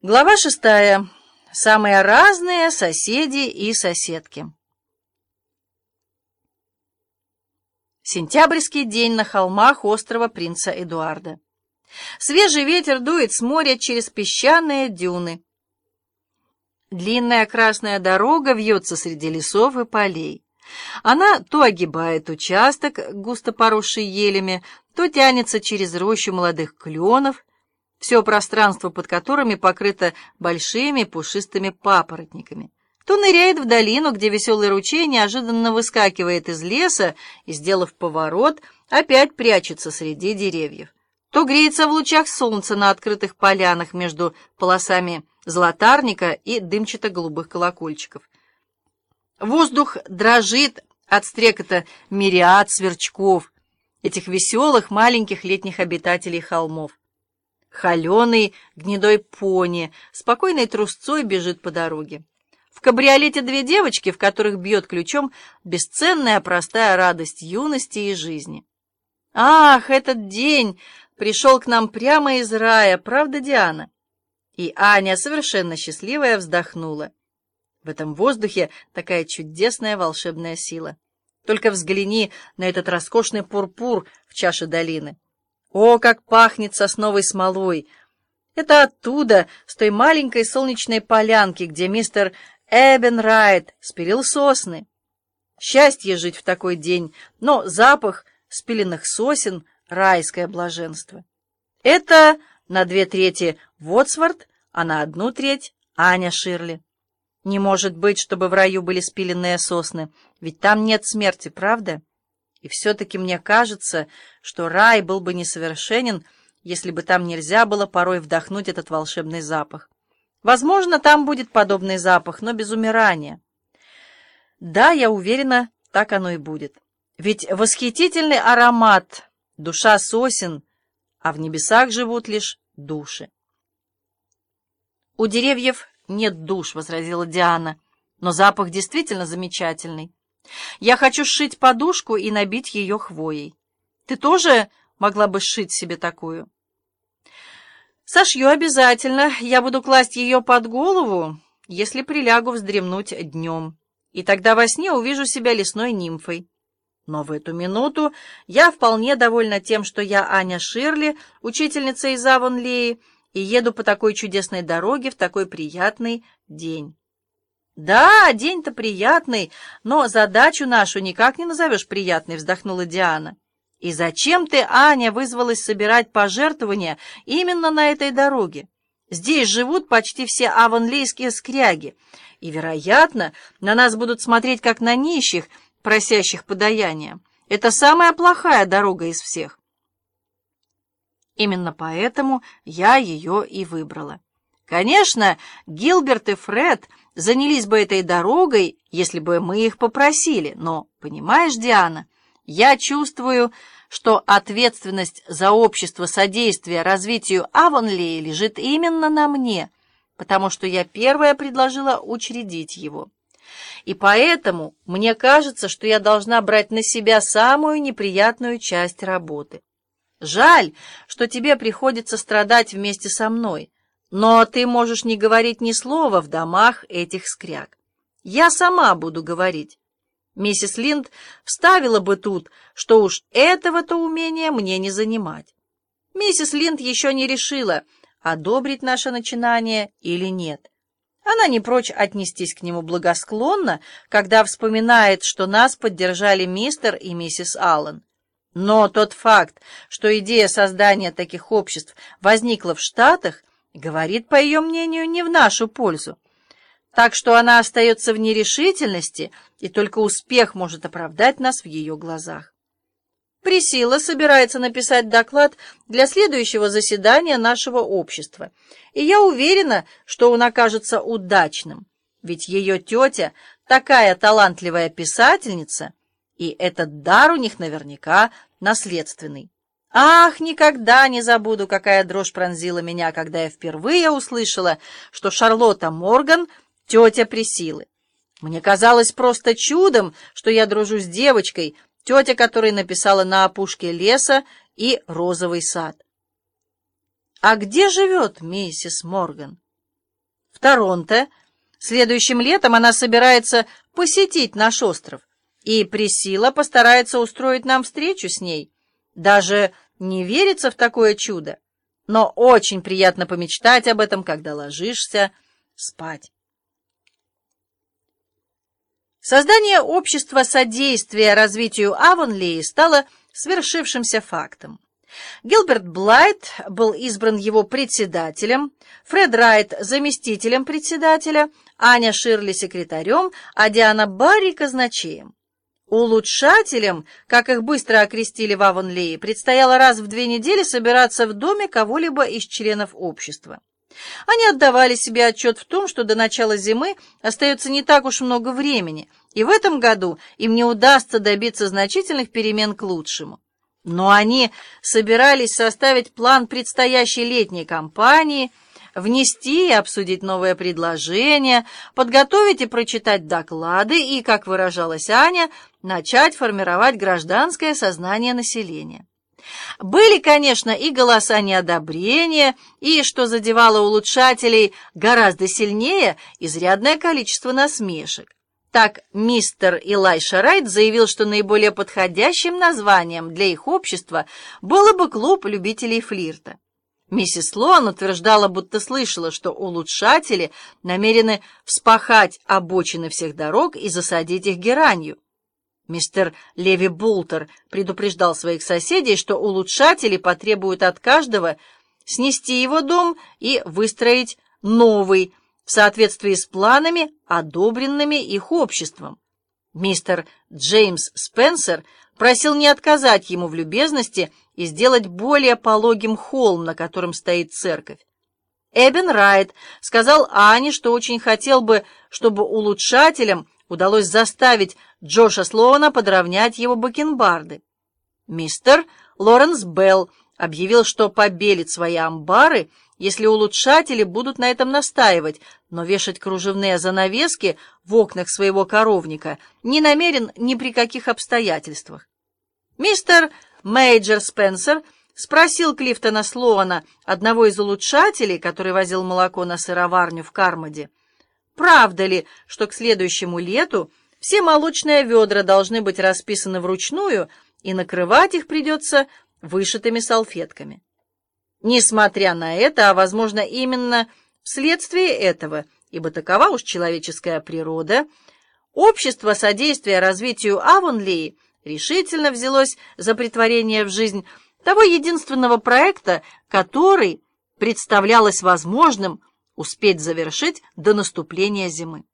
Глава шестая. Самые разные соседи и соседки. Сентябрьский день на холмах острова Принца Эдуарда. Свежий ветер дует с моря через песчаные дюны. Длинная красная дорога вьется среди лесов и полей. Она то огибает участок, густо поросший елями, то тянется через рощу молодых кленов, все пространство под которыми покрыто большими пушистыми папоротниками. То ныряет в долину, где веселый ручей неожиданно выскакивает из леса и, сделав поворот, опять прячется среди деревьев. То греется в лучах солнца на открытых полянах между полосами золотарника и дымчато-голубых колокольчиков. Воздух дрожит от стрекота мириад сверчков, этих веселых маленьких летних обитателей холмов. Холеный гнедой пони спокойной трусцой бежит по дороге. В кабриолете две девочки, в которых бьет ключом бесценная простая радость юности и жизни. Ах, этот день пришел к нам прямо из рая, правда, Диана? И Аня, совершенно счастливая, вздохнула. В этом воздухе такая чудесная волшебная сила. Только взгляни на этот роскошный пурпур в чаше долины. О, как пахнет сосновой смолой! Это оттуда, с той маленькой солнечной полянки, где мистер Эбен Райт спилил сосны. Счастье жить в такой день, но запах спиленных сосен — райское блаженство. Это на две трети Вотсворт, а на одну треть Аня Ширли. Не может быть, чтобы в раю были спиленные сосны, ведь там нет смерти, правда? И все-таки мне кажется, что рай был бы несовершенен, если бы там нельзя было порой вдохнуть этот волшебный запах. Возможно, там будет подобный запах, но без умирания. Да, я уверена, так оно и будет. Ведь восхитительный аромат, душа сосен, а в небесах живут лишь души. «У деревьев нет душ», — возразила Диана, — «но запах действительно замечательный». Я хочу сшить подушку и набить ее хвоей. Ты тоже могла бы сшить себе такую? Сошью обязательно. Я буду класть ее под голову, если прилягу вздремнуть днем. И тогда во сне увижу себя лесной нимфой. Но в эту минуту я вполне довольна тем, что я Аня Ширли, учительница из Авонлеи, и еду по такой чудесной дороге в такой приятный день. «Да, день-то приятный, но задачу нашу никак не назовешь приятной», — вздохнула Диана. «И зачем ты, Аня, вызвалась собирать пожертвования именно на этой дороге? Здесь живут почти все аванлейские скряги, и, вероятно, на нас будут смотреть как на нищих, просящих подаяния. Это самая плохая дорога из всех». Именно поэтому я ее и выбрала. Конечно, Гилберт и Фред занялись бы этой дорогой, если бы мы их попросили, но, понимаешь, Диана, я чувствую, что ответственность за общество содействия развитию Авонлея лежит именно на мне, потому что я первая предложила учредить его. И поэтому мне кажется, что я должна брать на себя самую неприятную часть работы. Жаль, что тебе приходится страдать вместе со мной, но ты можешь не говорить ни слова в домах этих скряг. Я сама буду говорить. Миссис Линд вставила бы тут, что уж этого-то умения мне не занимать. Миссис Линд еще не решила, одобрить наше начинание или нет. Она не прочь отнестись к нему благосклонно, когда вспоминает, что нас поддержали мистер и миссис Аллен. Но тот факт, что идея создания таких обществ возникла в Штатах, говорит, по ее мнению, не в нашу пользу. Так что она остается в нерешительности, и только успех может оправдать нас в ее глазах. Присила собирается написать доклад для следующего заседания нашего общества, и я уверена, что он окажется удачным, ведь ее тетя такая талантливая писательница, и этот дар у них наверняка наследственный. Ах, никогда не забуду, какая дрожь пронзила меня, когда я впервые услышала, что Шарлотта Морган — тетя Присилы. Мне казалось просто чудом, что я дружу с девочкой, тетя которой написала на опушке леса и розовый сад. «А где живет миссис Морган?» в Торонто. Следующим летом она собирается посетить наш остров, и Присила постарается устроить нам встречу с ней. Даже не верится в такое чудо, но очень приятно помечтать об этом, когда ложишься спать. Создание общества содействия развитию Авонлии стало свершившимся фактом. Гилберт Блайт был избран его председателем, Фред Райт — заместителем председателя, Аня Ширли — секретарем, а Диана Барри — казначеем. Улучшателям, как их быстро окрестили в Авонлее, предстояло раз в две недели собираться в доме кого-либо из членов общества. Они отдавали себе отчет в том, что до начала зимы остается не так уж много времени, и в этом году им не удастся добиться значительных перемен к лучшему. Но они собирались составить план предстоящей летней кампании, внести и обсудить новые предложения, подготовить и прочитать доклады и, как выражалась Аня, начать формировать гражданское сознание населения. Были, конечно, и голоса неодобрения, и, что задевало улучшателей гораздо сильнее, изрядное количество насмешек. Так мистер Илайша Райт заявил, что наиболее подходящим названием для их общества было бы клуб любителей флирта. Миссис Лоан утверждала, будто слышала, что улучшатели намерены вспахать обочины всех дорог и засадить их геранью. Мистер Леви Бултер предупреждал своих соседей, что улучшатели потребуют от каждого снести его дом и выстроить новый, в соответствии с планами, одобренными их обществом. Мистер Джеймс Спенсер просил не отказать ему в любезности и сделать более пологим холм, на котором стоит церковь. Эбен Райт сказал Ане, что очень хотел бы, чтобы улучшателям удалось заставить Джоша Слоуна подровнять его бакенбарды. Мистер Лоренс Белл объявил, что побелит свои амбары, если улучшатели будут на этом настаивать, но вешать кружевные занавески в окнах своего коровника не намерен ни при каких обстоятельствах. Мистер Мейджор Спенсер спросил Клифтона Слоана, одного из улучшателей, который возил молоко на сыроварню в Кармоде, правда ли, что к следующему лету все молочные ведра должны быть расписаны вручную, и накрывать их придется вышитыми салфетками. Несмотря на это, а, возможно, именно вследствие этого, ибо такова уж человеческая природа, общество содействия развитию Авонлии решительно взялось за притворение в жизнь того единственного проекта, который представлялось возможным успеть завершить до наступления зимы.